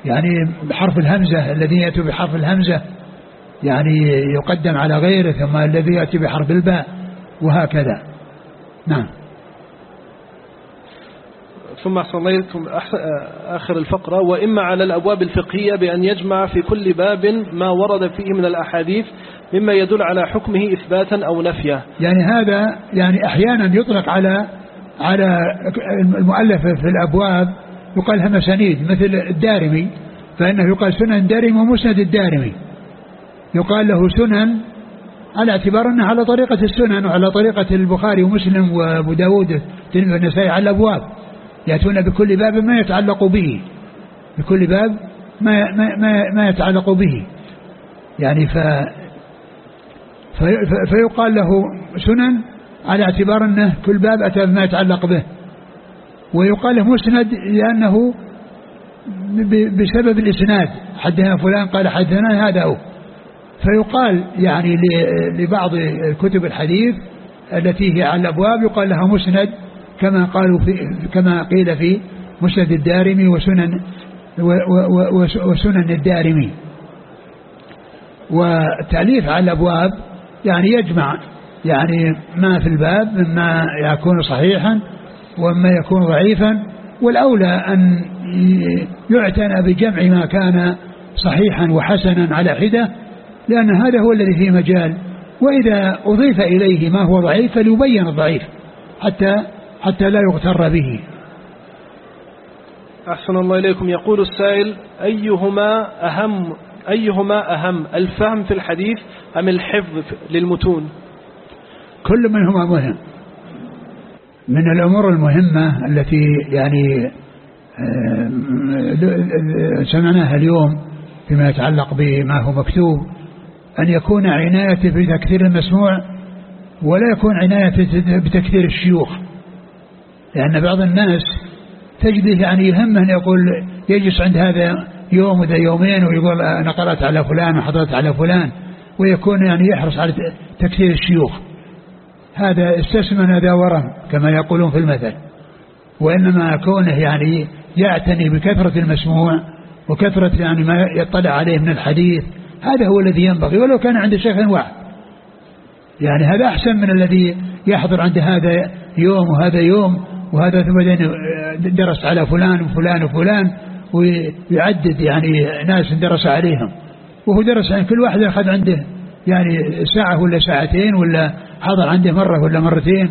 Speaker 2: يعني بحرف الهمزة الذي يأتي بحرف الهمزة يعني يقدم على غيره ثم الذي يأتي بحرف الباء وهكذا نعم
Speaker 1: ثم أحسن الله آخر الفقرة وإما على الأبواب الفقهية بأن يجمع في كل باب ما ورد فيه من الأحاديث مما يدل على حكمه إثباتا أو نفيا
Speaker 2: يعني هذا يعني أحيانا يطلق على على المؤلف في الأبواب يقال لها سنيد مثل الدارمي فإنه يقال سنن دارمي ومسند الدارمي يقال له سنن على اعتبار أنها على طريقة السنن وعلى طريقة البخاري ومسلم وابو داود والنسائي على الأبواب يأتون بكل باب ما يتعلق به بكل باب ما, ما, ما, ما يتعلق به يعني ف فيقال له سنن على اعتبار أنه كل باب أتى بما يتعلق به ويقال له مسند لأنه بسبب الإسناد حدثنا فلان قال حدثنا هذا هو فيقال يعني لبعض كتب الحديث التي هي على الأبواب يقال لها مسند كما قالوا في كما قيل في مسند الدارمي وسنن وسنن الدارمي والتأليف على الأبواب يعني يجمع يعني ما في الباب مما يكون صحيحا وما يكون ضعيفا والأولى أن يعتنى بجمع ما كان صحيحا وحسنا على حده لأن هذا هو الذي فيه مجال وإذا أضيف إليه ما هو ضعيف فليبين الضعيف حتى حتى لا يغتر به
Speaker 1: أحسن الله إليكم يقول السائل أيهما أهم أيهما أهم الفهم في الحديث أم الحفظ للمتون
Speaker 2: كل منهما مهم من الأمور المهمة التي يعني آه، سمعناها اليوم فيما يتعلق بما هو مكتوب أن يكون عنايته بتكثير المسموع ولا يكون عنايته بتكثير الشيوخ لأن بعض الناس تجده يعني يهمه أن يقول يجلس عند هذا يوم وذا يومين ويقول أنا قرأت على فلان وحضرت على فلان ويكون يعني يحرص على تكثير الشيوخ هذا استسمن ذا ورم كما يقولون في المثل وإنما كونه يعني يعتني بكثرة المسموع وكثرة يعني ما يطلع عليه من الحديث هذا هو الذي ينبغي ولو كان عند شيخ واحد يعني هذا أحسن من الذي يحضر عند هذا يوم وهذا يوم وهذا ثم درس على فلان وفلان وفلان ويعدد يعني ناس درس عليهم وهو درس عن يعني كل واحد أخذ عنده يعني ساعة ولا ساعتين ولا حضر عنده مرة ولا مرتين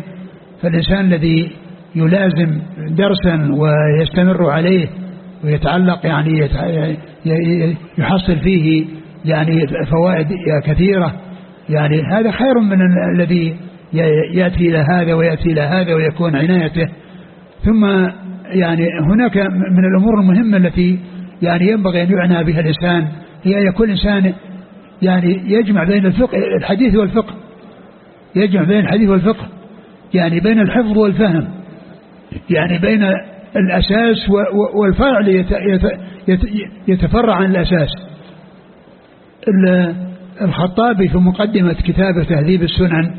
Speaker 2: فالإنسان الذي يلازم درسا ويستمر عليه ويتعلق يعني يحصل فيه يعني فوائد كثيرة يعني هذا خير من الذي يأتي إلى هذا ويأتي إلى هذا ويكون عنايته ثم يعني هناك من الأمور المهمة التي يعني ينبغي أن يعنى بها الإنسان هي أن يكون إنسان يعني يجمع بين الفقه الحديث والفقه يجمع بين الحديث والفقه يعني بين الحفظ والفهم يعني بين الأساس والفرع يتفرع عن الأساس الخطابي في مقدمة كتابه تهذيب السنن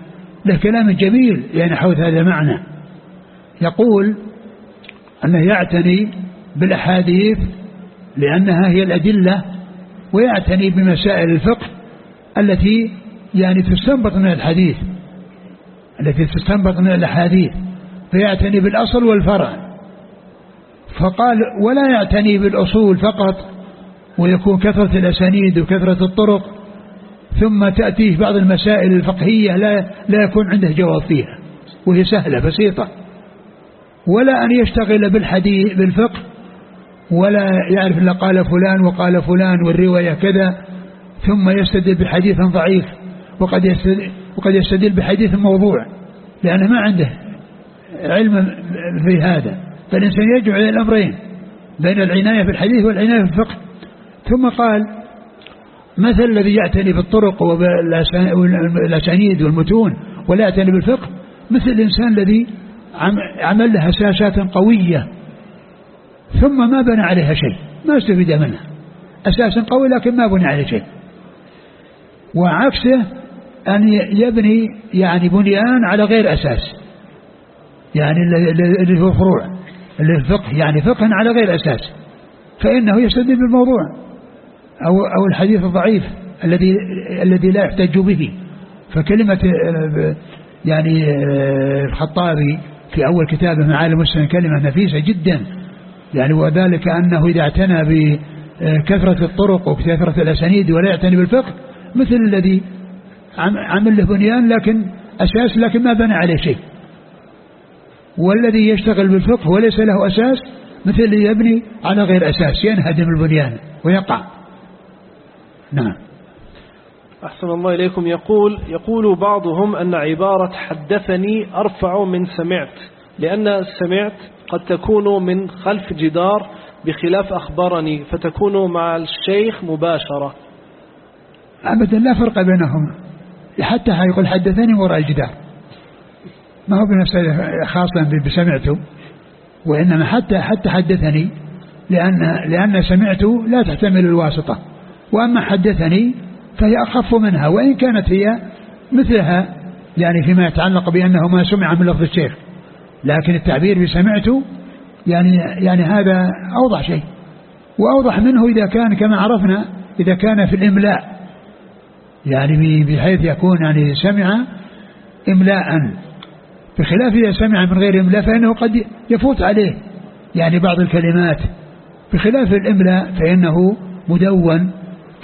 Speaker 2: له كلام جميل يعني حول هذا المعنى يقول أنه يعتني بالأحاديث لأنها هي الأدلة ويعتني بمسائل الفقه التي يعني تستنبط من الحديث التي تستنبط من الأحاديث فيعتني بالأصل والفرع فقال ولا يعتني بالأصول فقط ويكون كثرة الأسانيد وكثرة الطرق ثم تأتيه بعض المسائل الفقهية لا, لا يكون عنده جواب فيها وهي سهلة بسيطة ولا أن يشتغل بالحديث بالفقه ولا يعرف إلا قال فلان وقال فلان والرواية كذا ثم يستدل بحديث ضعيف وقد يستدل, وقد يستدل بحديث موضوع لأنه ما عنده علم في هذا فالإنسان يجمع بين الأمرين بين العناية في الحديث والعناية في الفقه ثم قال مثل الذي يعتني بالطرق والأسانيد والمتون ولا يعتني بالفقه مثل الإنسان الذي عمل لها ساسات قوية ثم ما بنى عليها شيء ما استفيد منها أساس قوي لكن ما بني عليه شيء وعكسه أن يبني يعني بنيان على غير أساس يعني اللي هو فروع اللي الفقه يعني فقه على غير أساس فإنه يستدل بالموضوع أو, أو الحديث الضعيف الذي الذي لا يحتج به فكلمة يعني الخطابي في أول كتابه معالم المسلم كلمة نفيسة جدا يعني وذلك أنه إذا اعتنى بكثرة الطرق وكثرة الأسانيد ولا يعتني بالفقه مثل الذي عمل له بنيان لكن أساس لكن ما بنى عليه شيء والذي يشتغل بالفقه وليس له أساس مثل اللي يبني على غير أساس ينهدم البنيان ويقع نعم
Speaker 1: أحسن الله إليكم يقول يقول بعضهم أن عبارة حدثني أرفع من سمعت لأن سمعت قد تكون من خلف جدار بخلاف أخبرني فتكون مع الشيخ مباشرة
Speaker 2: أبدا لا فرق بينهما حتى يقول حدثني وراء الجدار ما هو بنفسه خاصا بسمعته وإنما حتى حتى حدثني لأن, لأن سمعته لا تحتمل الواسطة وأما حدثني فهي أخف منها وإن كانت هي مثلها يعني فيما يتعلق بأنه ما سمع من لفظ الشيخ لكن التعبير بسمعت يعني, يعني هذا أوضح شيء وأوضح منه إذا كان كما عرفنا إذا كان في الإملاء يعني بحيث يكون يعني سمع إملاء بخلاف إذا سمع من غير إملاء فإنه قد يفوت عليه يعني بعض الكلمات بخلاف الإملاء فإنه مدون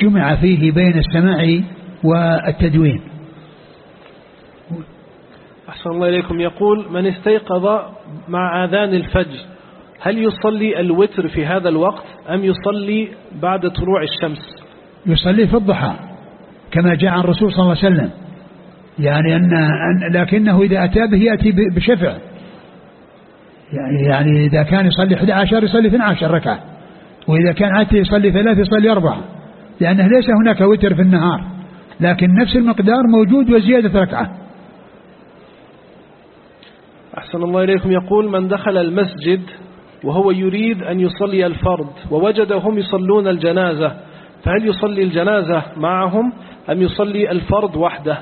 Speaker 2: جمع فيه بين السماع والتدوين
Speaker 1: أحسن الله إليكم يقول من استيقظ مع آذان الفجر هل يصلي الوتر في هذا الوقت أم يصلي بعد طلوع الشمس
Speaker 2: يصلي في الضحى كما جاء عن الرسول صلى الله عليه وسلم يعني أن لكنه إذا أتى به يأتي بشفع يعني-, يعني إذا كان يصلي 11 يصلي 12 ركعة وإذا كان أتى يصلي ثلاث يصلي أربعة لأنه ليس هناك وتر في النهار لكن نفس المقدار موجود وزيادة ركعة
Speaker 1: أحسن الله إليكم يقول من دخل المسجد وهو يريد أن يصلي الفرض ووجدهم يصلون الجنازة فهل يصلي الجنازة معهم أم يصلي الفرض وحده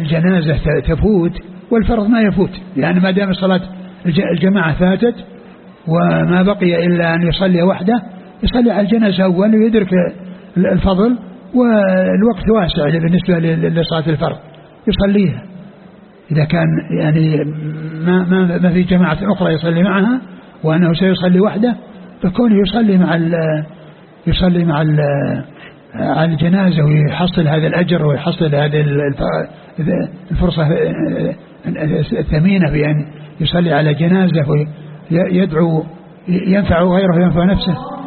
Speaker 2: الجنازة تفوت والفرض ما يفوت لأن ما دام صلاة الجماعة فاتت وما بقي إلا أن يصلي وحده يصلي على الجنازة أول ويدرك الفضل والوقت واسع بالنسبة لصلاة الفرض يصليها إذا كان يعني ما, ما, في جماعة أخرى يصلي معها وأنه سيصلي وحده فكونه يصلي مع يصلي مع على الجنازة ويحصل هذا الأجر ويحصل هذه الفرصة الثمينة بأن يصلي على جنازة ويدعو ينفع غيره وينفع نفسه